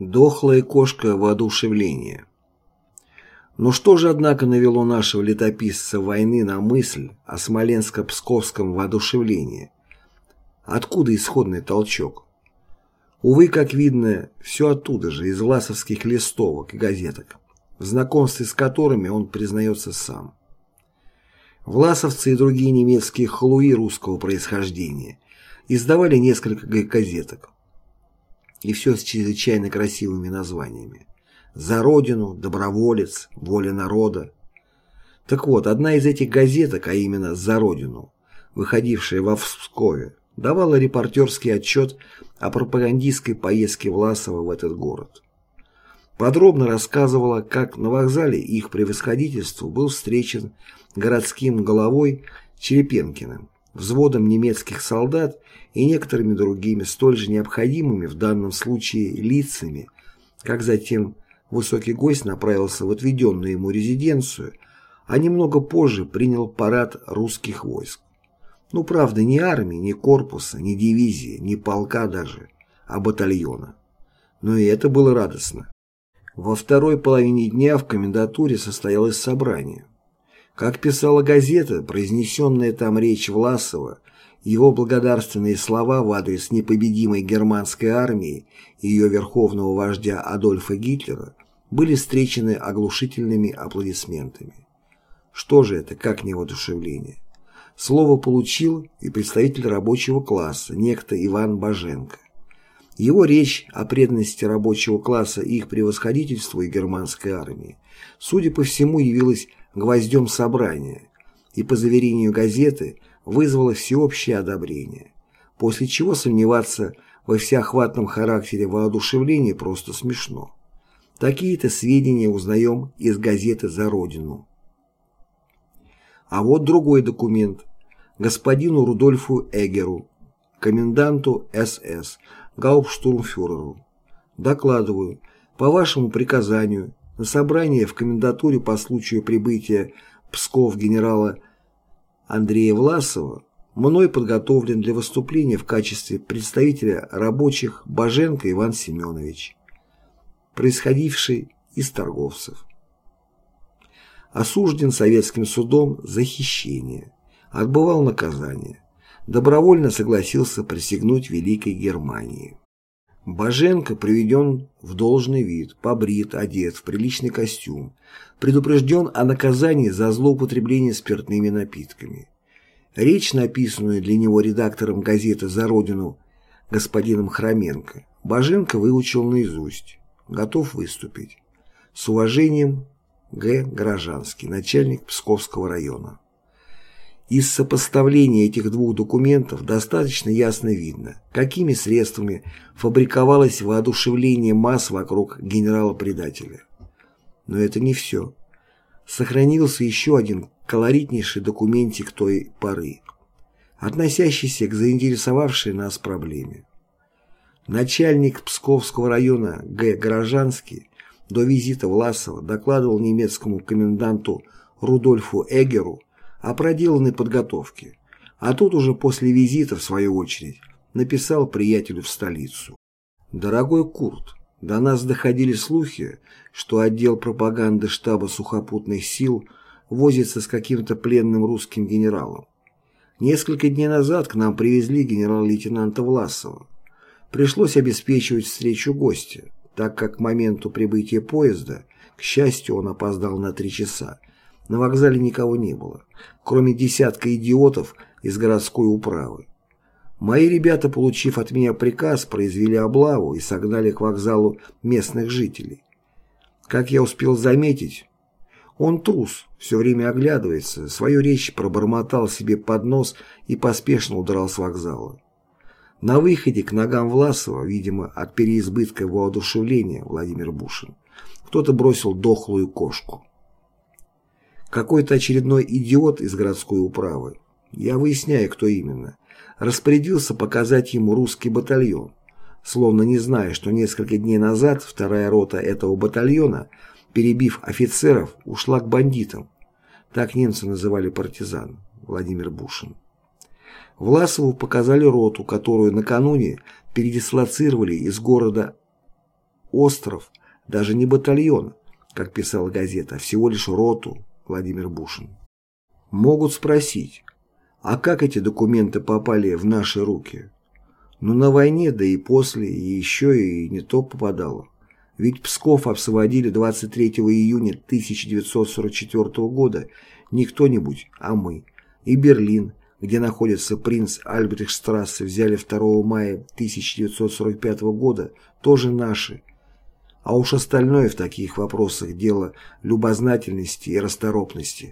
Дохлая кошка воодушевления. Но что же, однако, навело нашего летописца войны на мысль о смоленско-псковском воодушевлении? Откуда исходный толчок? Увы, как видно, все оттуда же, из власовских листовок и газеток, в знакомстве с которыми он признается сам. Власовцы и другие немецкие халуи русского происхождения издавали несколько газеток, и все с чрезвычайно красивыми названиями. «За Родину», «Доброволец», «Воля народа». Так вот, одна из этих газеток, а именно «За Родину», выходившая во Пскове, давала репортерский отчет о пропагандистской поездке Власова в этот город. Подробно рассказывала, как на вокзале их превосходительству был встречен городским головой Черепенкиным, взводом немецких солдат и некоторыми другими столь же необходимыми в данном случае лицами, как затем высокий гость направился в отведенную ему резиденцию, а немного позже принял парад русских войск. Ну, правда, ни армии, ни корпуса, ни дивизии, ни полка даже, а батальона. Но и это было радостно. Во второй половине дня в комендатуре состоялось собрание. Как писала газета, произнесенная там речь Власова, его благодарственные слова в адрес непобедимой германской армии и ее верховного вождя Адольфа Гитлера были встречены оглушительными аплодисментами. Что же это, как не воодушевление? Слово получил и представитель рабочего класса, некто Иван Баженко. Его речь о преданности рабочего класса и их превосходительству и германской армии, судя по всему, явилась гвоздем собрания, и, по заверению газеты, вызвало всеобщее одобрение, после чего сомневаться во всеохватном характере воодушевления просто смешно. Такие-то сведения узнаем из газеты «За Родину». А вот другой документ. Господину Рудольфу Эгеру, коменданту СС, гауптштурмфюреру. Докладываю, по вашему приказанию, на собрание в комендатуре по случаю прибытия Псков генерала Андрея Власова мной подготовлен для выступления в качестве представителя рабочих Баженко Иван Семенович, происходивший из торговцев. Осужден советским судом за хищение, отбывал наказание, добровольно согласился присягнуть Великой Германии. Баженко приведен в должный вид, побрит, одет в приличный костюм, предупрежден о наказании за злоупотребление спиртными напитками. Речь, написанную для него редактором газеты «За Родину» господином Хроменко, Баженко выучил наизусть, готов выступить. С уважением, Г. Гражанский, начальник Псковского района. Из сопоставления этих двух документов достаточно ясно видно, какими средствами фабриковалось воодушевление масс вокруг генерала-предателя. Но это не все. Сохранился еще один колоритнейший документик той поры, относящийся к заинтересовавшей нас проблеме. Начальник Псковского района Г. Горожанский до визита Власова докладывал немецкому коменданту Рудольфу Эгеру о проделанной подготовке, а тут уже после визита, в свою очередь, написал приятелю в столицу. «Дорогой Курт, до нас доходили слухи, что отдел пропаганды штаба сухопутных сил возится с каким-то пленным русским генералом. Несколько дней назад к нам привезли генерал-лейтенанта Власова. Пришлось обеспечивать встречу гостя, так как к моменту прибытия поезда, к счастью, он опоздал на три часа, на вокзале никого не было, кроме десятка идиотов из городской управы. Мои ребята, получив от меня приказ, произвели облаву и согнали к вокзалу местных жителей. Как я успел заметить, он трус, все время оглядывается, свою речь пробормотал себе под нос и поспешно удрал с вокзала. На выходе к ногам Власова, видимо, от переизбытка воодушевления, Владимир Бушин, кто-то бросил дохлую кошку. Какой-то очередной идиот из городской управы, я выясняю, кто именно, распорядился показать ему русский батальон, словно не зная, что несколько дней назад вторая рота этого батальона, перебив офицеров, ушла к бандитам. Так немцы называли партизан, Владимир Бушин. Власову показали роту, которую накануне передислоцировали из города остров, даже не батальон, как писала газета, а всего лишь роту Владимир Бушин. Могут спросить, а как эти документы попали в наши руки? Ну, на войне, да и после, и еще и не то попадало. Ведь Псков освободили 23 июня 1944 года не кто-нибудь, а мы. И Берлин, где находится принц Альбрехтштрассе, взяли 2 мая 1945 года, тоже наши. А уж остальное в таких вопросах дело любознательности и расторопности.